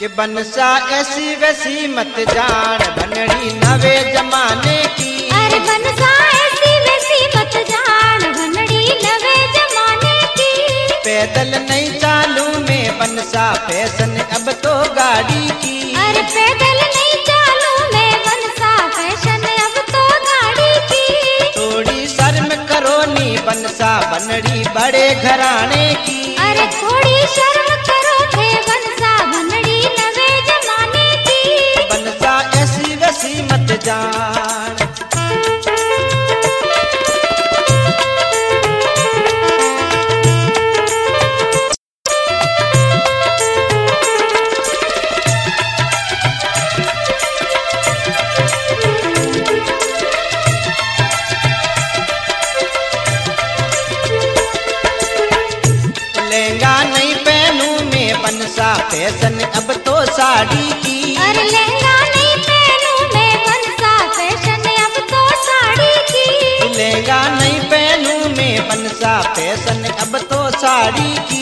कि बनसा ऐसी वैसी मत जान बनड़ी नवे जमाने की। अरे बनसा ऐसी वैसी मत जान बनड़ी नवे जमाने की। पैदल नहीं चालू में बनसा फ़ैशन अब तो गाड़ी की। अरे पैदल नहीं चालू मैं बनसा फ़ैशन अब तो गाड़ी की। थोड़ी शर्म करो नी बनसा बनड़ी बड़े घराने की। अरे थोड़ी शर्म में सा फ़ैशन अब तो साड़ी की। अरे लहंगा नहीं पहनू मैं बनसा फ़ैशन अब तो साड़ी की। लहंगा नहीं पहनू में बनसा फ़ैशन अब तो साड़ी की।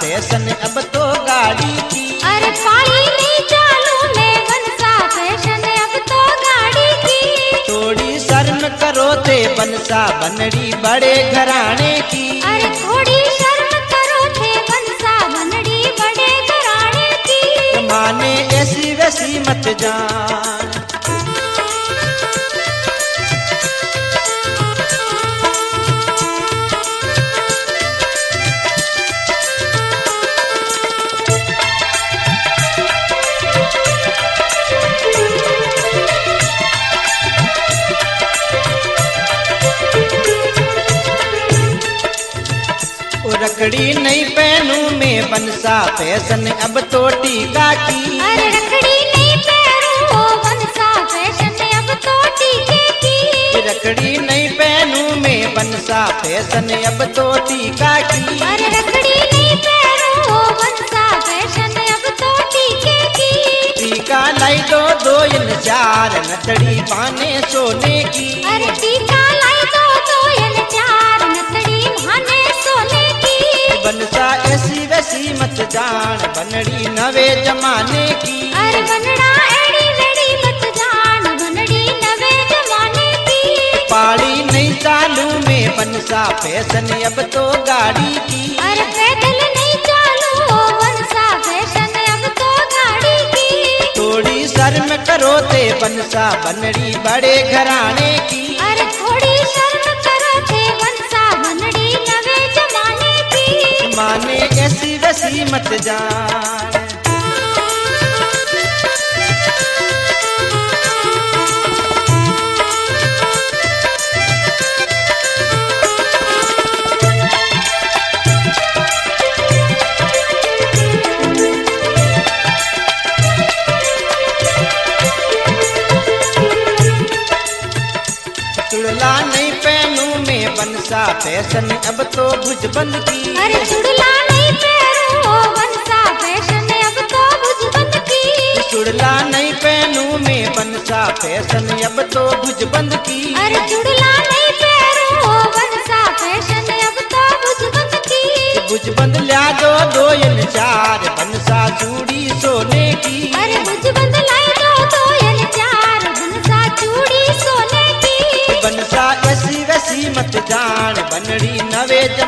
फ़ैशन अब तो गाड़ी की अरे पाली नहीं चालू मैं बनसा फ़ैशन अब तो गाड़ी की थोड़ी शर्म करो ते बनसा बनड़ी बड़े घराने की। अरे थोड़ी शर्म करो थे बनसा बनड़ी बड़े घराने की। माने ऐसी वैसी मत जान। ओ रकड़ी नहीं पहनू में बनसा फ़ैशन अब तो टीका की अरे रखड़ी नहीं ओ बनसा फ़ैशन अब तो टीके की रकड़ी नहीं पहनू में बनसा फ़ैशन अब तो टीका की अरे रखड़ी नहीं ओ बनसा फ़ैशन अब तो टीके की टीका लाई दो दो इन चार नतड़ी पाने सोने की। अरे टीका लाई दो तो यल चार नतड़ी माने सोने की बनसा ऐसी वैसी मत जान बनड़ी नवे जमाने की। अरे बनड़ा एड़ी वेड़ी मत जान बनड़ी नवे जमाने की। पाड़ी नहीं चालू में बनसा फ़ैशन अब तो गाड़ी की। अरे पैदल नहीं चालू बनसा फ़ैशन अब तो गाड़ी की। थोड़ी शर्म करो ते बनसा बनड़ी बड़े घराने की। माने ऐसी वैसी मत जान। में बनसा फ़ैशन अब तो भुजबंद की। अरे चुड़ला नहीं पैरू ओ बनसा फ़ैशन अब तो भुजबंद की। चुड़ला नहीं पहनू में बनसा फ़ैशन अब तो भुजबंद की। अरे चुड़ला नहीं पैरू ओ बनसा फ़ैशन अब तो भुजबंद की। भुजबंद ला दो दो इन चार बनसा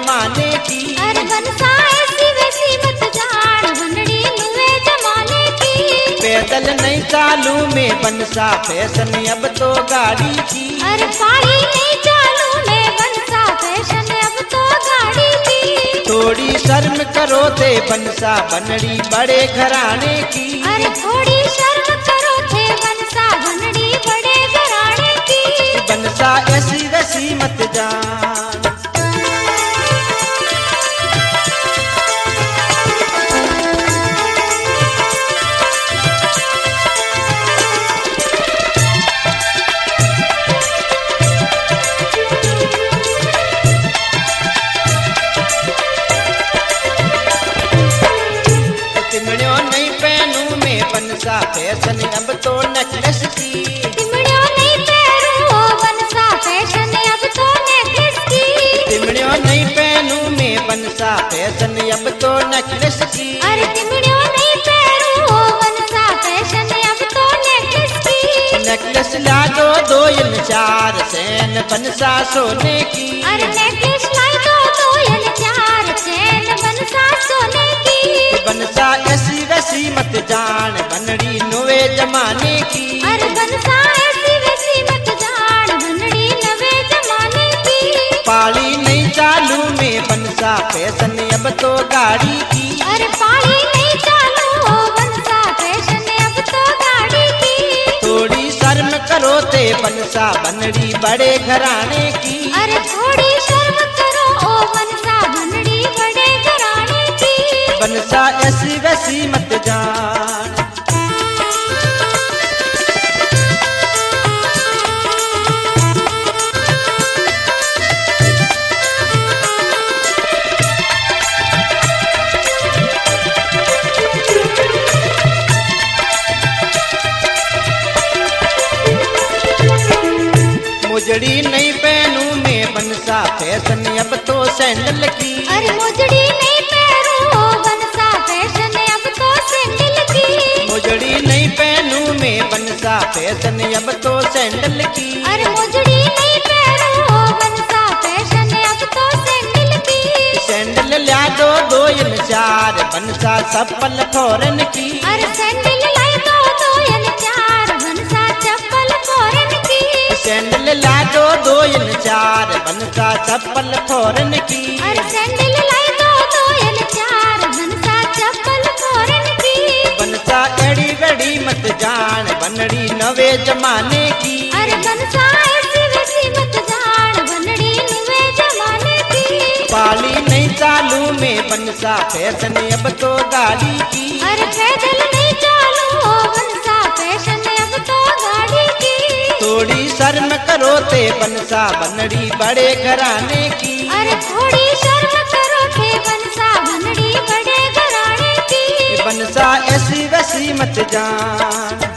जमाने की। अरे बनसा ऐसी वैसी मत जान बनड़ी जमाने की। पैदल नहीं चालू में बनसा फ़ैशन अब तो गाड़ी की। अरे पाली नहीं चालू मैं बनसा फ़ैशन अब तो गाड़ी की। थोड़ी शर्म करो ते बनसा बनड़ी बड़े घराने की। अरे थोड़ी शर्म बनसा फ़ैशन अब तो नेकलेस की। तिमड़ियों नहीं पहनू में बनसा फ़ैशन अब तो की। अरे तिमड़ियों नहीं पैरू ओ बनसा फ़ैशन अब तो नेकलेस की। नेकलेस ला दो दो इन चार सैन बनसा सोने की। अरे नेकलेस दो यल चार बनसा सोने की। बनसा ऐसी वैसी मत जान बनड़ी नोवे जमाने की। बनसा फ़ैशन अब तो गाड़ी की। अरे पाली नहीं चालू हो बनसा फ़ैशन अब तो गाड़ी की। थोड़ी शर्म करो ते बनसा बनड़ी बड़े घराने की। अरे थोड़ी शर्म करो ओ बनसा बनड़ी बड़े घराने की। बनसा ऐसी वैसी मत जान मुजड़ी नहीं पहनू में बनसा फ़ैशन अब तो सैंडल की। अरे मुजड़ी नहीं हो बनसा फ़ैशन अब तो सैंडल की। मुजड़ी नहीं पहनू में बनसा फ़ैशन अब तो सैंडल की। अरे मुजड़ी नहीं हो बनसा फ़ैशन अब तो सैंडल की। सैंडल ला दो दो चार बनसा सफल फ़ौरन की। अरे सैंडल बनसा सफल फ़ौरन की। अरे सैंडल लाई दो यल चार बनसा चप्पल फोरन की। एड़ी बड़ी मत जान बनड़ी नवे जमाने की। अरे बनसा ऐसी वैसी मत जान बनड़ी नुवे जमाने की। पाली नहीं चालू में बनसा फ़ैशन अब तो गाड़ी की। अरे पैदल नहीं चालू थोड़ी शर्म करो ते बनसा बनड़ी बड़े घराने की। अरे थोड़ी शर्म करो ते बनसा बनड़ी बड़े घराने की। बनसा ऐसी वैसी मत जान।